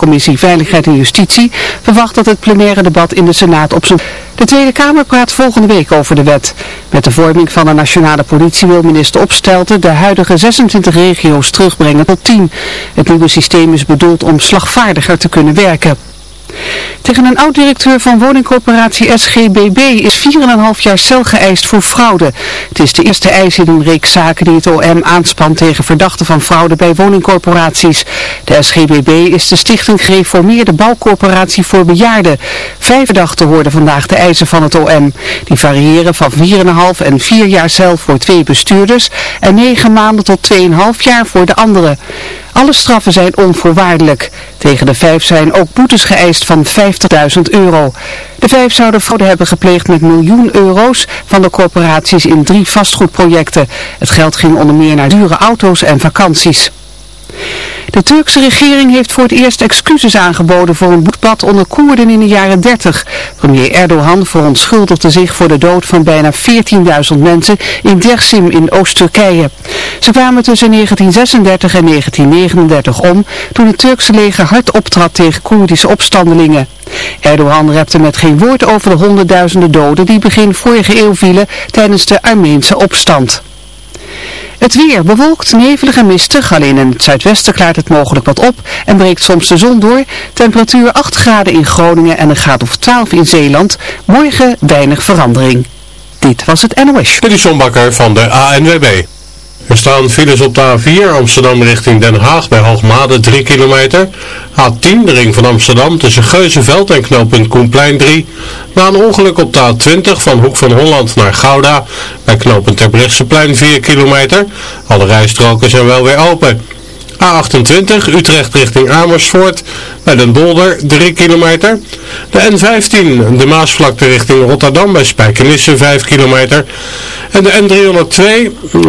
Commissie Veiligheid en Justitie verwacht dat het plenaire debat in de Senaat op zijn... De Tweede Kamer praat volgende week over de wet. Met de vorming van een nationale politie wil minister Opstelten de huidige 26 regio's terugbrengen tot 10. Het nieuwe systeem is bedoeld om slagvaardiger te kunnen werken. Tegen een oud-directeur van woningcorporatie SGBB is 4,5 jaar cel geëist voor fraude. Het is de eerste eis in een reeks zaken die het OM aanspant tegen verdachten van fraude bij woningcorporaties. De SGBB is de stichting gereformeerde bouwcorporatie voor bejaarden. Vijf verdachten worden vandaag de eisen van het OM. Die variëren van 4,5 en 4 jaar cel voor twee bestuurders en 9 maanden tot 2,5 jaar voor de anderen. Alle straffen zijn onvoorwaardelijk. Tegen de vijf zijn ook boetes geëist van 50.000 euro. De vijf zouden fraude hebben gepleegd met miljoen euro's van de corporaties in drie vastgoedprojecten. Het geld ging onder meer naar dure auto's en vakanties. De Turkse regering heeft voor het eerst excuses aangeboden voor een bloedbad onder Koerden in de jaren 30. Premier Erdogan verontschuldigde zich voor de dood van bijna 14.000 mensen in Dersim in Oost-Turkije. Ze kwamen tussen 1936 en 1939 om toen het Turkse leger hard optrad tegen Koerdische opstandelingen. Erdogan repte met geen woord over de honderdduizenden doden die begin vorige eeuw vielen tijdens de Armeense opstand. Het weer bewolkt, nevelig en mistig. Alleen in het zuidwesten klaart het mogelijk wat op en breekt soms de zon door. Temperatuur 8 graden in Groningen en een graad of 12 in Zeeland. Morgen weinig verandering. Dit was het NOS. Dit is van de ANWB. Er staan files op de A4 Amsterdam richting Den Haag bij Hoogmade 3 kilometer. A10 de ring van Amsterdam tussen Geuzenveld en knooppunt Koenplein 3. Na een ongeluk op de A20 van Hoek van Holland naar Gouda bij knooppunt Terbrechtseplein 4 kilometer. Alle rijstroken zijn wel weer open. A28 Utrecht richting Amersfoort bij Den Bolder 3 kilometer. De N15 de Maasvlakte richting Rotterdam bij Spijkenisse 5 kilometer. En de N302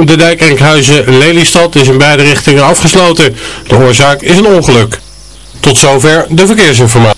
de dijk Enkhuizen Lelystad is in beide richtingen afgesloten. De oorzaak is een ongeluk. Tot zover de verkeersinformatie.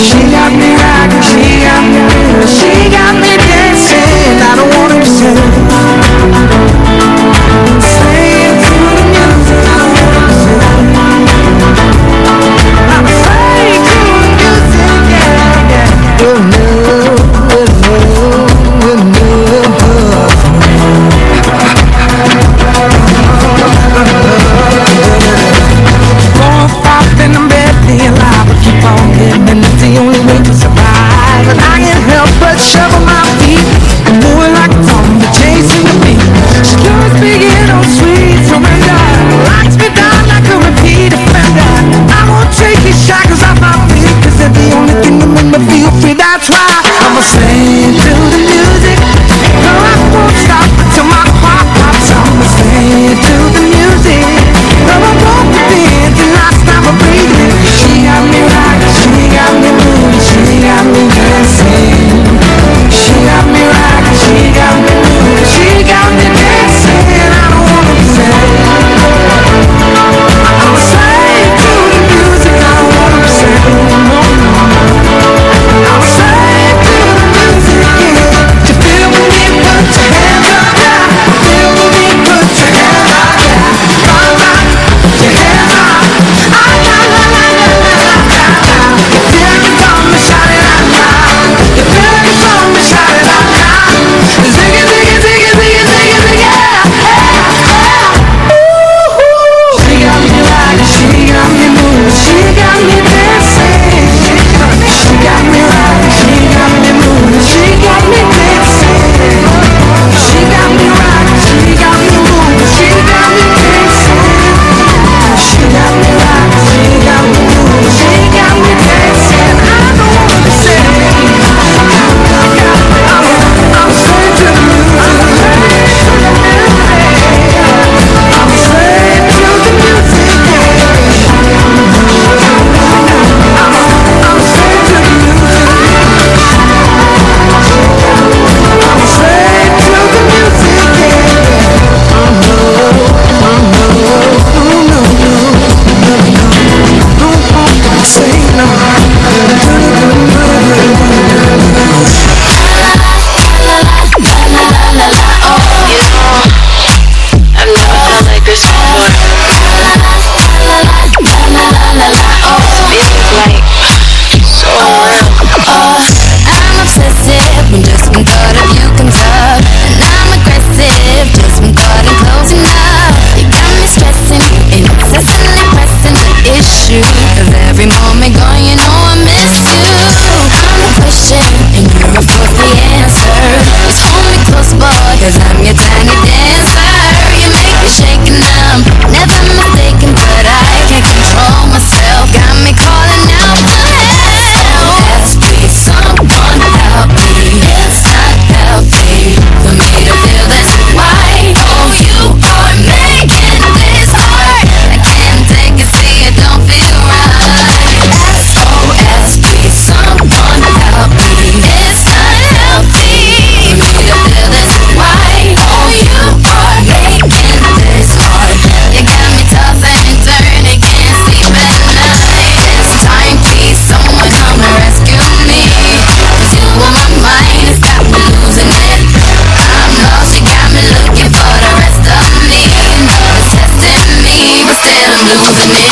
She got me with it.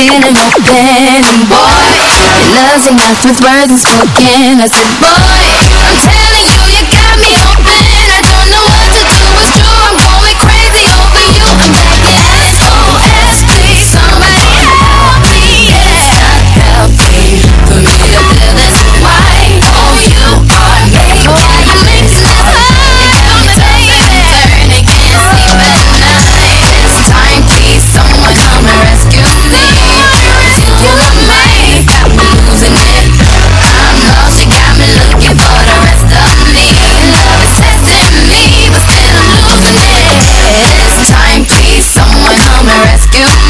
feeling like and boy. Your love's enough with words and spoken. I said, boy. you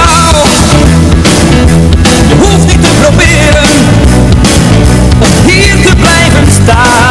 Die.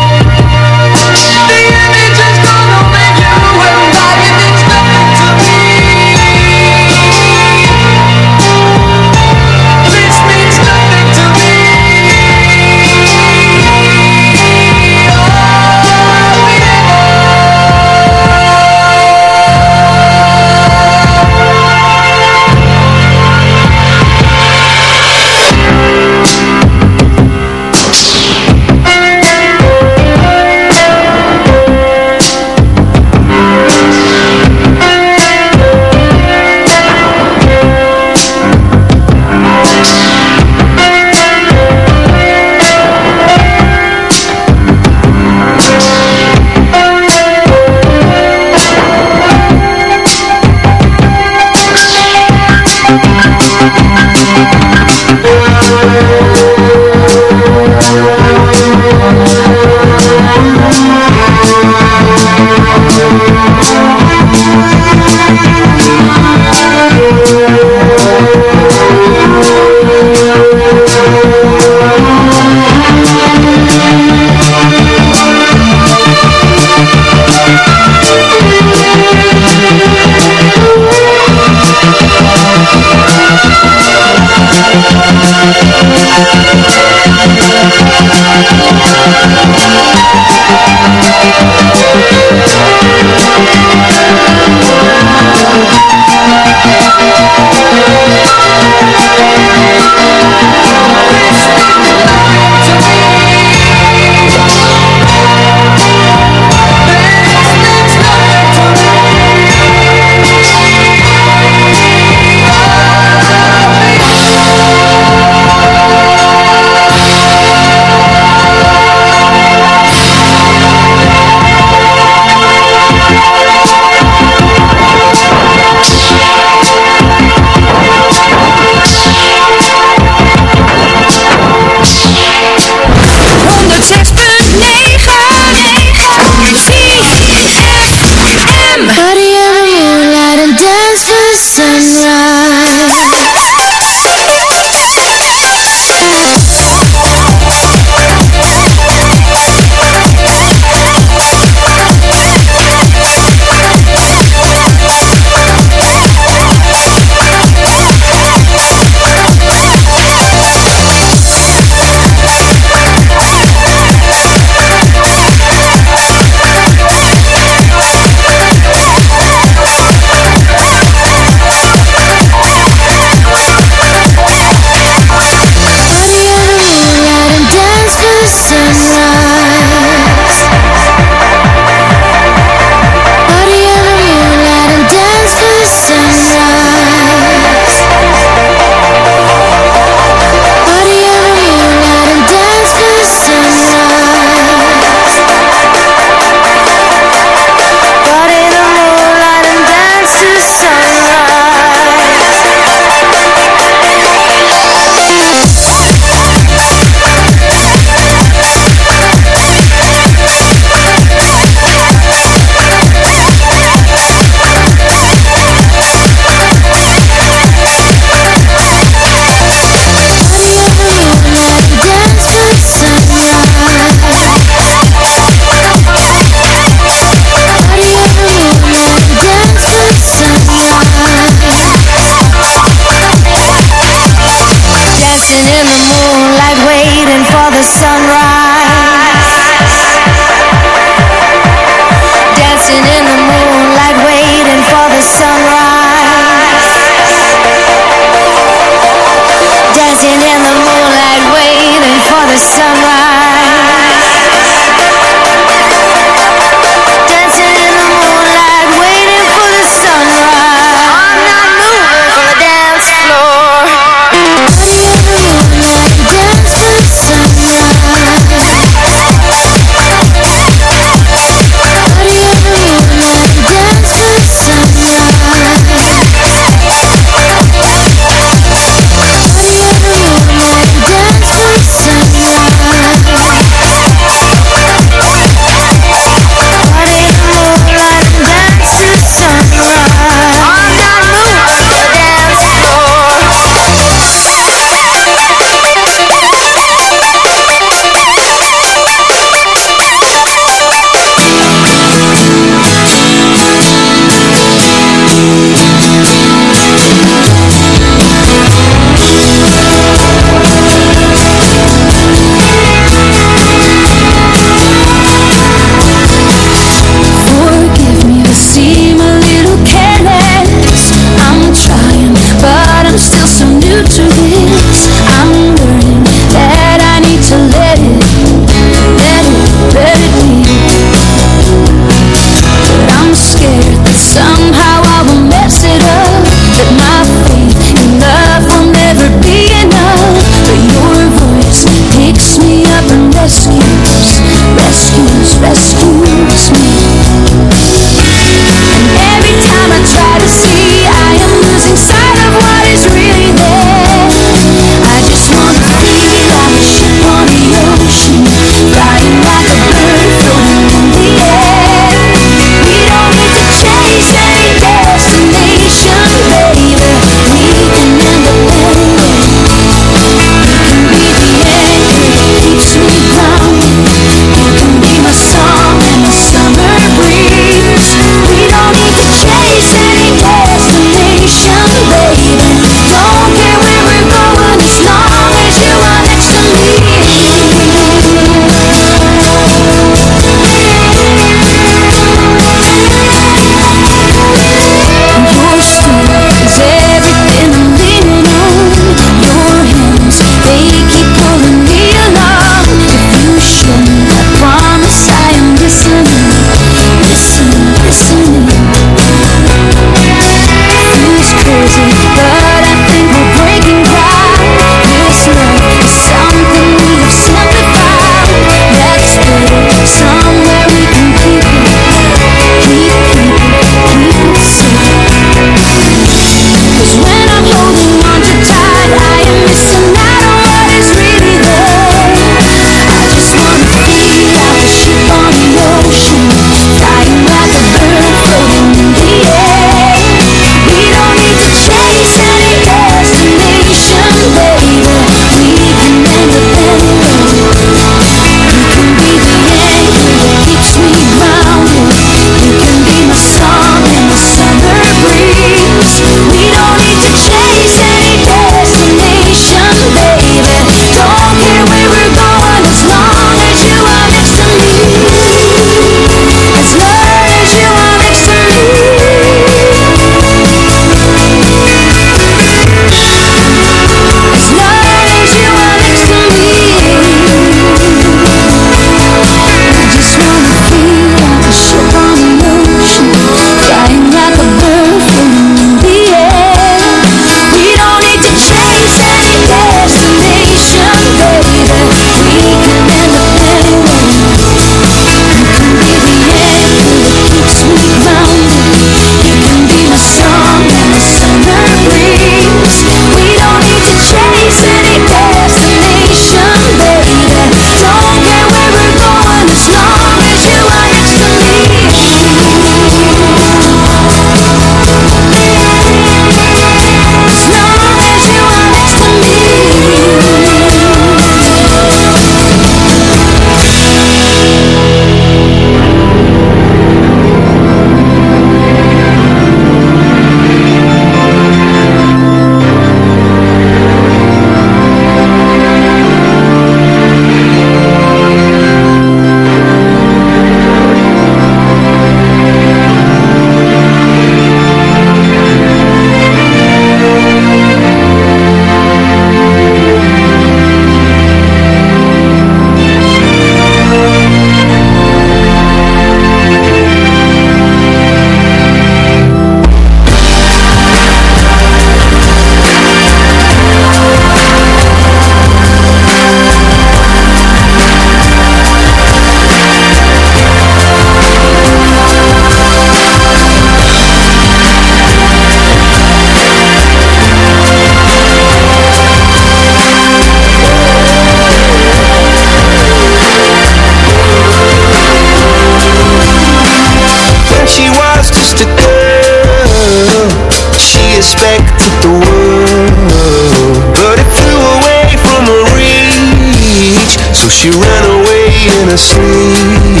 So she ran away in her sleep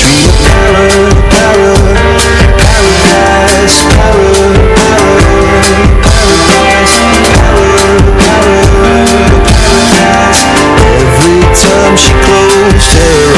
Dream of para, para, paradise Para, para, paradise paradise Every time she closed her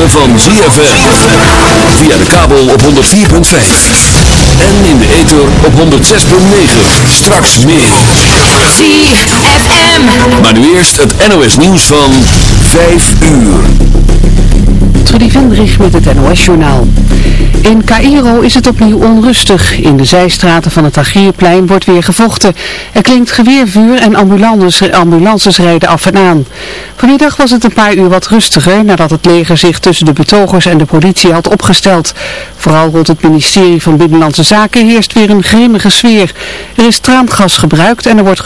ritme van ZFM. Via de kabel op 104.5. En in de ether op 106.9. Straks meer. ZFM. Maar nu eerst het NOS nieuws van 5 uur. Trudy Vendrich met het NOS-journaal. In Cairo is het opnieuw onrustig. In de zijstraten van het Tahrirplein wordt weer gevochten. Er klinkt geweervuur en ambulances, ambulances rijden af en aan. Vanmiddag was het een paar uur wat rustiger nadat het leger zich tussen de betogers en de politie had opgesteld. Vooral rond het ministerie van Binnenlandse Zaken heerst weer een grimmige sfeer. Er is traangas gebruikt en er wordt